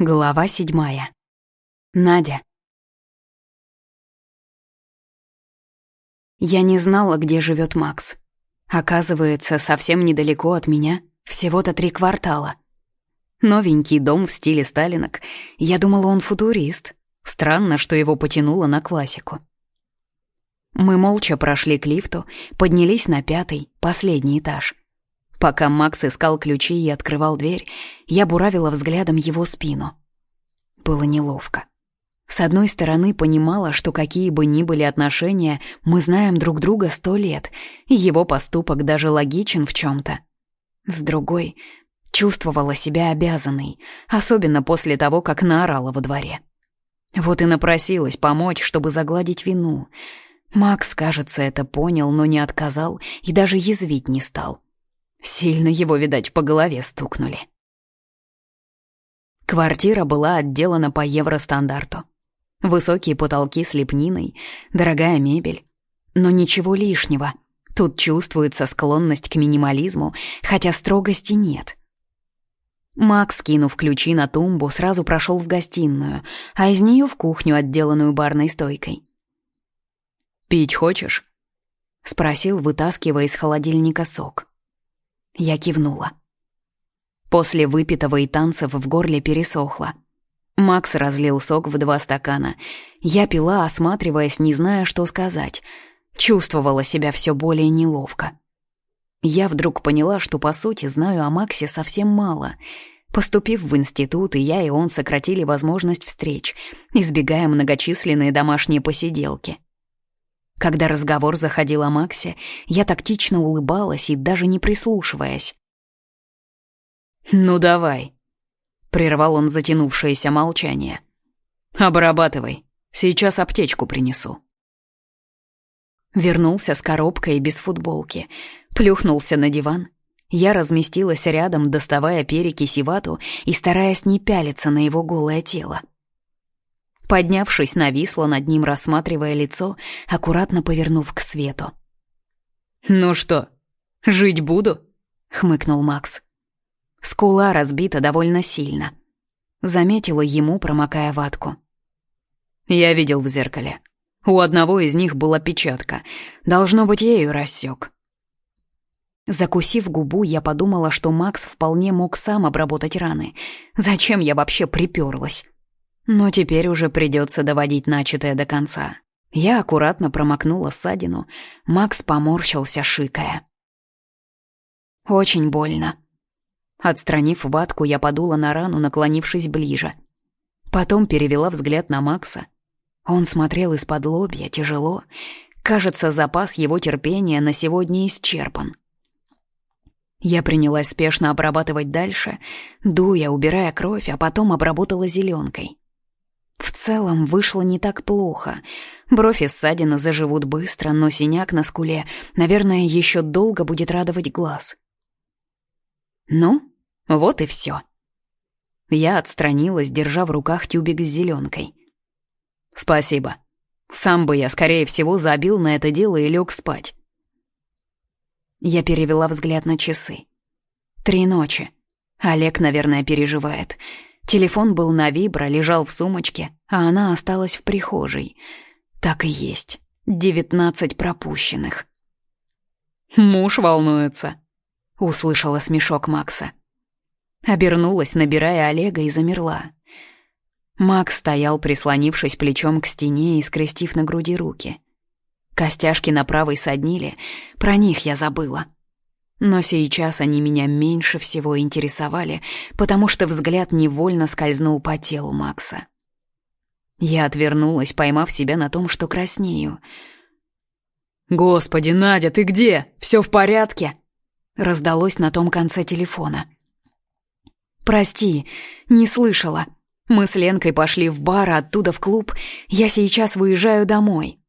Глава седьмая. Надя. Я не знала, где живет Макс. Оказывается, совсем недалеко от меня, всего-то три квартала. Новенький дом в стиле сталинок. Я думала, он футурист. Странно, что его потянуло на классику. Мы молча прошли к лифту, поднялись на пятый, последний этаж — Пока Макс искал ключи и открывал дверь, я буравила взглядом его спину. Было неловко. С одной стороны, понимала, что какие бы ни были отношения, мы знаем друг друга сто лет, и его поступок даже логичен в чем-то. С другой, чувствовала себя обязанной, особенно после того, как наорала во дворе. Вот и напросилась помочь, чтобы загладить вину. Макс, кажется, это понял, но не отказал и даже язвить не стал. Сильно его, видать, по голове стукнули. Квартира была отделана по евростандарту. Высокие потолки с лепниной, дорогая мебель. Но ничего лишнего. Тут чувствуется склонность к минимализму, хотя строгости нет. Макс, кинув ключи на тумбу, сразу прошел в гостиную, а из нее в кухню, отделанную барной стойкой. «Пить хочешь?» — спросил, вытаскивая из холодильника сок. Я кивнула. После выпитого и танцев в горле пересохло. Макс разлил сок в два стакана. Я пила, осматриваясь, не зная, что сказать. Чувствовала себя все более неловко. Я вдруг поняла, что, по сути, знаю о Максе совсем мало. Поступив в институт, и я, и он сократили возможность встреч, избегая многочисленные домашние посиделки. Когда разговор заходил о Максе, я тактично улыбалась и даже не прислушиваясь. «Ну давай», — прервал он затянувшееся молчание. «Обрабатывай, сейчас аптечку принесу». Вернулся с коробкой без футболки, плюхнулся на диван. Я разместилась рядом, доставая перекись и вату и стараясь не пялиться на его голое тело. Поднявшись, нависла над ним, рассматривая лицо, аккуратно повернув к свету. «Ну что, жить буду?» — хмыкнул Макс. Скула разбита довольно сильно. Заметила ему, промокая ватку. Я видел в зеркале. У одного из них была печатка. Должно быть, ею рассек. Закусив губу, я подумала, что Макс вполне мог сам обработать раны. Зачем я вообще приперлась? Но теперь уже придется доводить начатое до конца. Я аккуратно промокнула ссадину. Макс поморщился, шикая. «Очень больно». Отстранив ватку, я подула на рану, наклонившись ближе. Потом перевела взгляд на Макса. Он смотрел из-под лобья, тяжело. Кажется, запас его терпения на сегодня исчерпан. Я принялась спешно обрабатывать дальше, дуя, убирая кровь, а потом обработала зеленкой. В целом вышло не так плохо. Бровь и ссадина заживут быстро, но синяк на скуле, наверное, еще долго будет радовать глаз. Ну, вот и все. Я отстранилась, держа в руках тюбик с зеленкой. «Спасибо. Сам бы я, скорее всего, забил на это дело и лег спать». Я перевела взгляд на часы. Три ночи. Олег, наверное, переживает. Телефон был на вибро, лежал в сумочке, а она осталась в прихожей. Так и есть. Девятнадцать пропущенных. «Муж волнуется», — услышала смешок Макса. Обернулась, набирая Олега, и замерла. Макс стоял, прислонившись плечом к стене и скрестив на груди руки. Костяшки на правой соднили, про них я забыла. Но сейчас они меня меньше всего интересовали, потому что взгляд невольно скользнул по телу Макса. Я отвернулась, поймав себя на том, что краснею. «Господи, Надя, ты где? Все в порядке?» Раздалось на том конце телефона. «Прости, не слышала. Мы с Ленкой пошли в бар, а оттуда в клуб. Я сейчас выезжаю домой».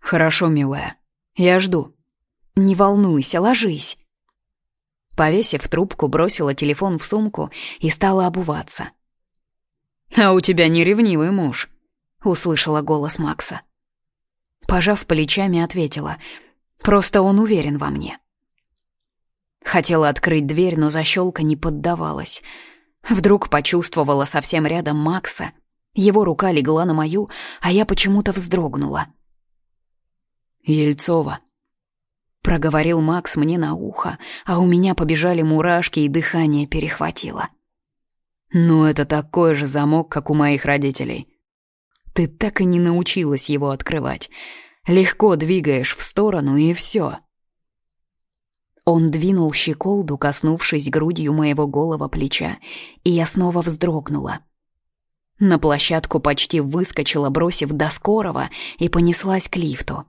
«Хорошо, милая. Я жду». «Не волнуйся, ложись». Повесив трубку, бросила телефон в сумку и стала обуваться. «А у тебя не ревнивый муж», — услышала голос Макса. Пожав плечами, ответила. «Просто он уверен во мне». Хотела открыть дверь, но защелка не поддавалась. Вдруг почувствовала совсем рядом Макса. Его рука легла на мою, а я почему-то вздрогнула. «Ельцова», — проговорил Макс мне на ухо, а у меня побежали мурашки и дыхание перехватило. «Ну, это такой же замок, как у моих родителей. Ты так и не научилась его открывать. Легко двигаешь в сторону, и все. Он двинул щеколду, коснувшись грудью моего голого плеча, и я снова вздрогнула. На площадку почти выскочила, бросив до скорого, и понеслась к лифту.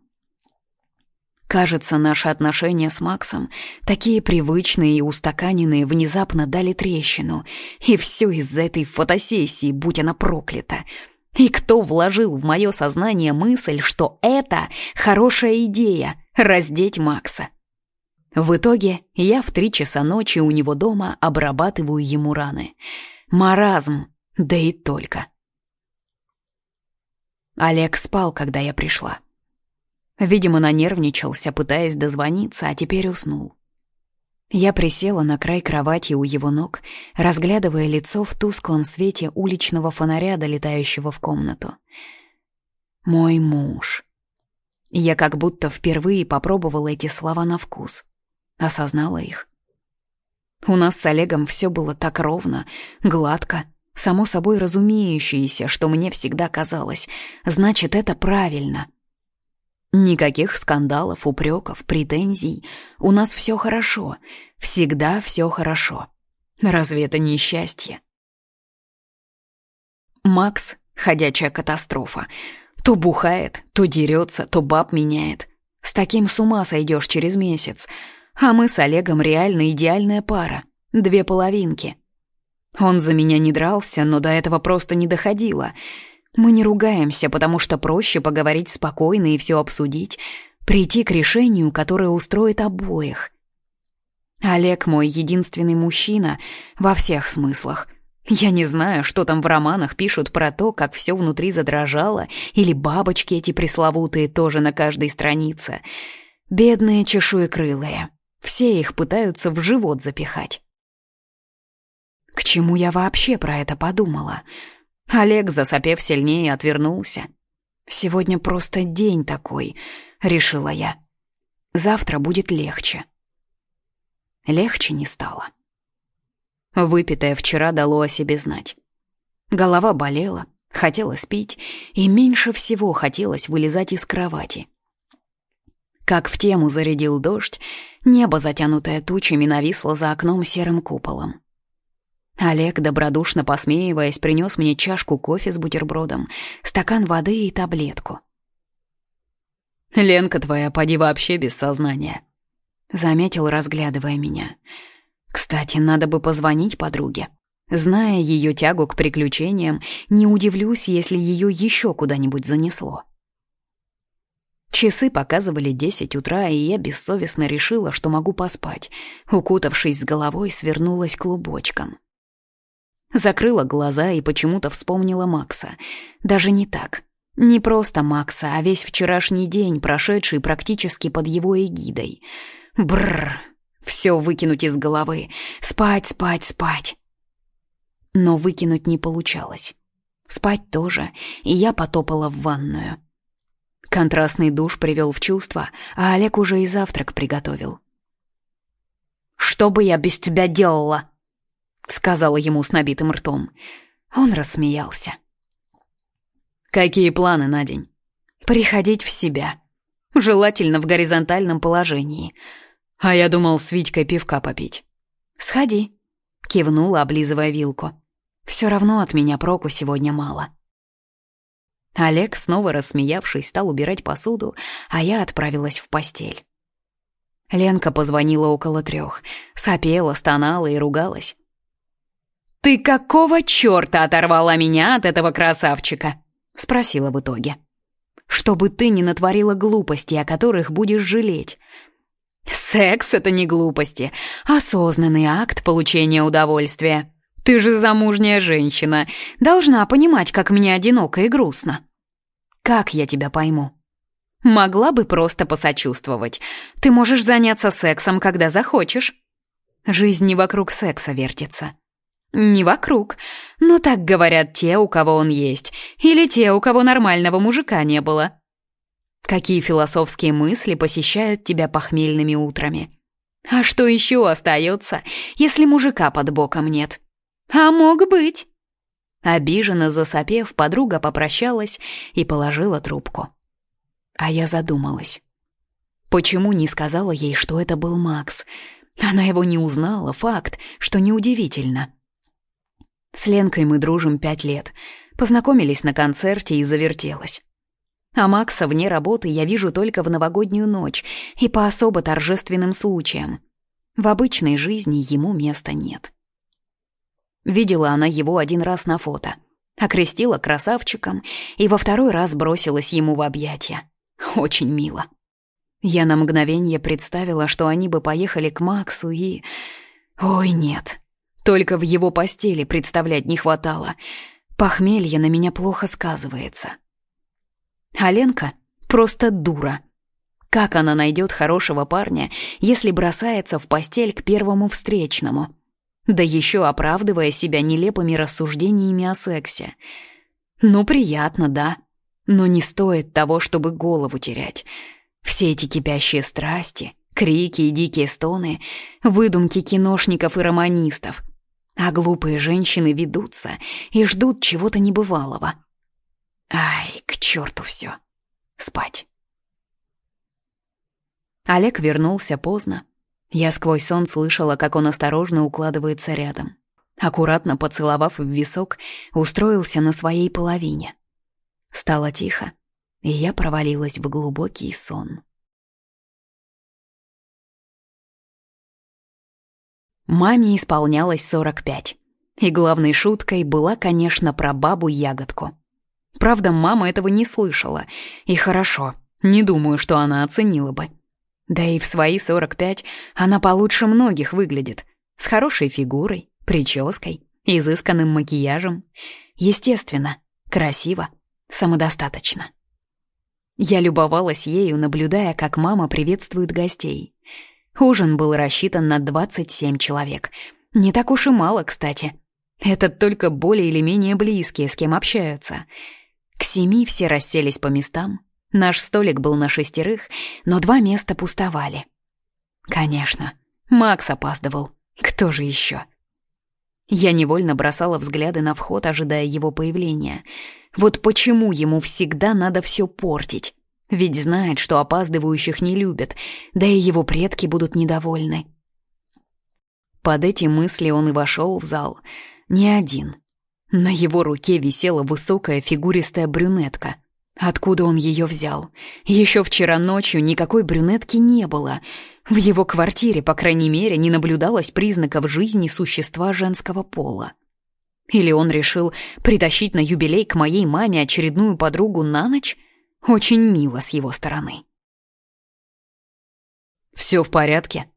Кажется, наши отношения с Максом, такие привычные и устаканенные, внезапно дали трещину. И все из-за этой фотосессии, будь она проклята. И кто вложил в мое сознание мысль, что это хорошая идея — раздеть Макса? В итоге я в три часа ночи у него дома обрабатываю ему раны. Маразм, да и только. Олег спал, когда я пришла. Видимо, нанервничался, пытаясь дозвониться, а теперь уснул. Я присела на край кровати у его ног, разглядывая лицо в тусклом свете уличного фонаря, долетающего в комнату. «Мой муж». Я как будто впервые попробовала эти слова на вкус осознала их. У нас с Олегом все было так ровно, гладко, само собой разумеющееся, что мне всегда казалось. Значит, это правильно. Никаких скандалов, упреков, претензий. У нас все хорошо. Всегда все хорошо. Разве это не счастье? Макс — ходячая катастрофа. То бухает, то дерется, то баб меняет. С таким с ума сойдешь через месяц. А мы с Олегом реально идеальная пара. Две половинки. Он за меня не дрался, но до этого просто не доходило. Мы не ругаемся, потому что проще поговорить спокойно и все обсудить, прийти к решению, которое устроит обоих. Олег мой единственный мужчина во всех смыслах. Я не знаю, что там в романах пишут про то, как все внутри задрожало, или бабочки эти пресловутые тоже на каждой странице. Бедные чешуекрылые. Все их пытаются в живот запихать. К чему я вообще про это подумала? Олег, засопев сильнее, отвернулся. «Сегодня просто день такой», — решила я. «Завтра будет легче». Легче не стало. Выпитое вчера дало о себе знать. Голова болела, хотелось пить, и меньше всего хотелось вылезать из кровати. Как в тему зарядил дождь, небо, затянутое тучами, нависло за окном серым куполом. Олег, добродушно посмеиваясь, принес мне чашку кофе с бутербродом, стакан воды и таблетку. «Ленка твоя, поди вообще без сознания», — заметил, разглядывая меня. «Кстати, надо бы позвонить подруге. Зная ее тягу к приключениям, не удивлюсь, если ее еще куда-нибудь занесло». Часы показывали десять утра, и я бессовестно решила, что могу поспать. Укутавшись с головой, свернулась клубочком. Закрыла глаза и почему-то вспомнила Макса. Даже не так. Не просто Макса, а весь вчерашний день, прошедший практически под его эгидой. Бррр. Все выкинуть из головы. Спать, спать, спать. Но выкинуть не получалось. Спать тоже, и я потопала в ванную. Контрастный душ привел в чувство, а Олег уже и завтрак приготовил. «Что бы я без тебя делала?» — сказала ему с набитым ртом. Он рассмеялся. «Какие планы на день?» «Приходить в себя. Желательно в горизонтальном положении. А я думал с Витькой пивка попить». «Сходи», — кивнула, облизывая вилку. «Все равно от меня проку сегодня мало». Олег, снова рассмеявшись, стал убирать посуду, а я отправилась в постель. Ленка позвонила около трех, сопела, стонала и ругалась. «Ты какого черта оторвала меня от этого красавчика?» — спросила в итоге. «Чтобы ты не натворила глупости, о которых будешь жалеть». «Секс — это не глупости, осознанный акт получения удовольствия», ты же замужняя женщина, должна понимать, как мне одиноко и грустно. Как я тебя пойму? Могла бы просто посочувствовать. Ты можешь заняться сексом, когда захочешь. Жизнь не вокруг секса вертится. Не вокруг. Но так говорят те, у кого он есть. Или те, у кого нормального мужика не было. Какие философские мысли посещают тебя похмельными утрами? А что еще остается, если мужика под боком нет? А мог быть. Обиженно засопев, подруга попрощалась и положила трубку. А я задумалась. Почему не сказала ей, что это был Макс? Она его не узнала, факт, что неудивительно. С Ленкой мы дружим пять лет. Познакомились на концерте и завертелась. А Макса вне работы я вижу только в новогоднюю ночь и по особо торжественным случаям. В обычной жизни ему места нет. Видела она его один раз на фото, окрестила красавчиком и во второй раз бросилась ему в объятия. Очень мило. Я на мгновение представила, что они бы поехали к Максу и... Ой, нет. Только в его постели представлять не хватало. Похмелье на меня плохо сказывается. А просто дура. Как она найдет хорошего парня, если бросается в постель к первому встречному? Да еще оправдывая себя нелепыми рассуждениями о сексе. Ну, приятно, да. Но не стоит того, чтобы голову терять. Все эти кипящие страсти, крики и дикие стоны, выдумки киношников и романистов. А глупые женщины ведутся и ждут чего-то небывалого. Ай, к черту все. Спать. Олег вернулся поздно. Я сквозь сон слышала, как он осторожно укладывается рядом. Аккуратно поцеловав в висок, устроился на своей половине. Стало тихо, и я провалилась в глубокий сон. Маме исполнялось 45. И главной шуткой была, конечно, про бабу-ягодку. Правда, мама этого не слышала. И хорошо, не думаю, что она оценила бы. Да и в свои 45 она получше многих выглядит. С хорошей фигурой, прической, изысканным макияжем. Естественно, красиво, самодостаточно. Я любовалась ею, наблюдая, как мама приветствует гостей. Ужин был рассчитан на 27 человек. Не так уж и мало, кстати. Это только более или менее близкие, с кем общаются. К семи все расселись по местам. Наш столик был на шестерых, но два места пустовали. Конечно, Макс опаздывал. Кто же еще? Я невольно бросала взгляды на вход, ожидая его появления. Вот почему ему всегда надо все портить? Ведь знает, что опаздывающих не любят, да и его предки будут недовольны. Под эти мысли он и вошел в зал. Не один. На его руке висела высокая фигуристая брюнетка. Откуда он ее взял? Еще вчера ночью никакой брюнетки не было. В его квартире, по крайней мере, не наблюдалось признаков жизни существа женского пола. Или он решил притащить на юбилей к моей маме очередную подругу на ночь? Очень мило с его стороны. «Все в порядке?»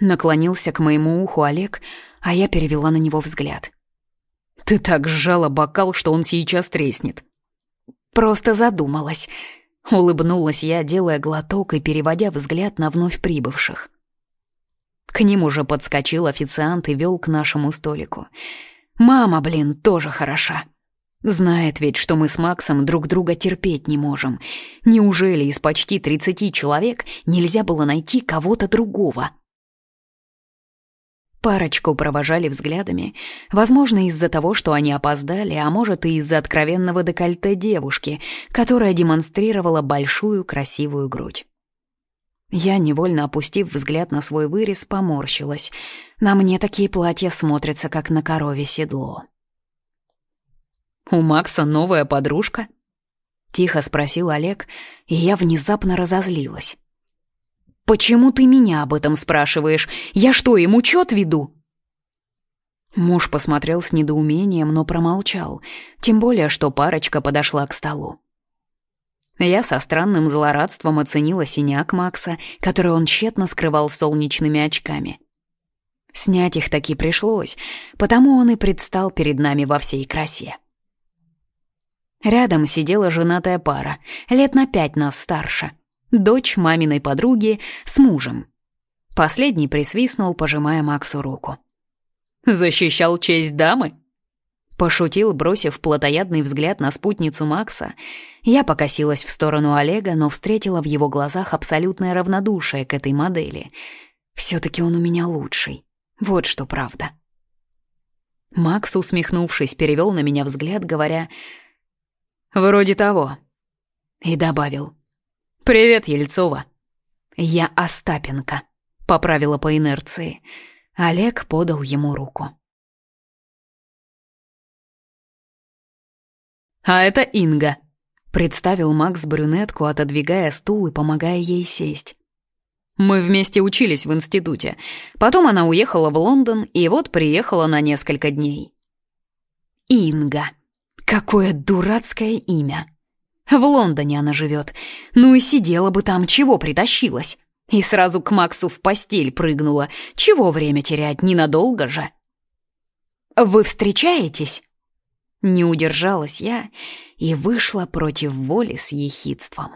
Наклонился к моему уху Олег, а я перевела на него взгляд. «Ты так сжала бокал, что он сейчас треснет». «Просто задумалась», — улыбнулась я, делая глоток и переводя взгляд на вновь прибывших. К ним уже подскочил официант и вел к нашему столику. «Мама, блин, тоже хороша». Знает ведь, что мы с Максом друг друга терпеть не можем. Неужели из почти 30 человек нельзя было найти кого-то другого? Парочку провожали взглядами, возможно, из-за того, что они опоздали, а может и из-за откровенного декольте девушки, которая демонстрировала большую красивую грудь. Я, невольно опустив взгляд на свой вырез, поморщилась. На мне такие платья смотрятся, как на корове седло. «У Макса новая подружка?» Тихо спросил Олег, и я внезапно разозлилась. «Почему ты меня об этом спрашиваешь? Я что, ему учет веду?» Муж посмотрел с недоумением, но промолчал, тем более, что парочка подошла к столу. Я со странным злорадством оценила синяк Макса, который он тщетно скрывал солнечными очками. Снять их таки пришлось, потому он и предстал перед нами во всей красе. Рядом сидела женатая пара, лет на пять нас старше. Дочь маминой подруги с мужем. Последний присвистнул, пожимая Максу руку. Защищал честь дамы?» Пошутил, бросив плотоядный взгляд на спутницу Макса. Я покосилась в сторону Олега, но встретила в его глазах абсолютное равнодушие к этой модели. Все-таки он у меня лучший. Вот что правда. Макс, усмехнувшись, перевел на меня взгляд, говоря «Вроде того». И добавил «Привет, Ельцова». «Я Остапенко», — поправила по инерции. Олег подал ему руку. «А это Инга», — представил Макс брюнетку, отодвигая стул и помогая ей сесть. «Мы вместе учились в институте. Потом она уехала в Лондон и вот приехала на несколько дней». «Инга. Какое дурацкое имя!» В Лондоне она живет. Ну и сидела бы там, чего притащилась. И сразу к Максу в постель прыгнула. Чего время терять, ненадолго же. «Вы встречаетесь?» Не удержалась я и вышла против воли с ехидством.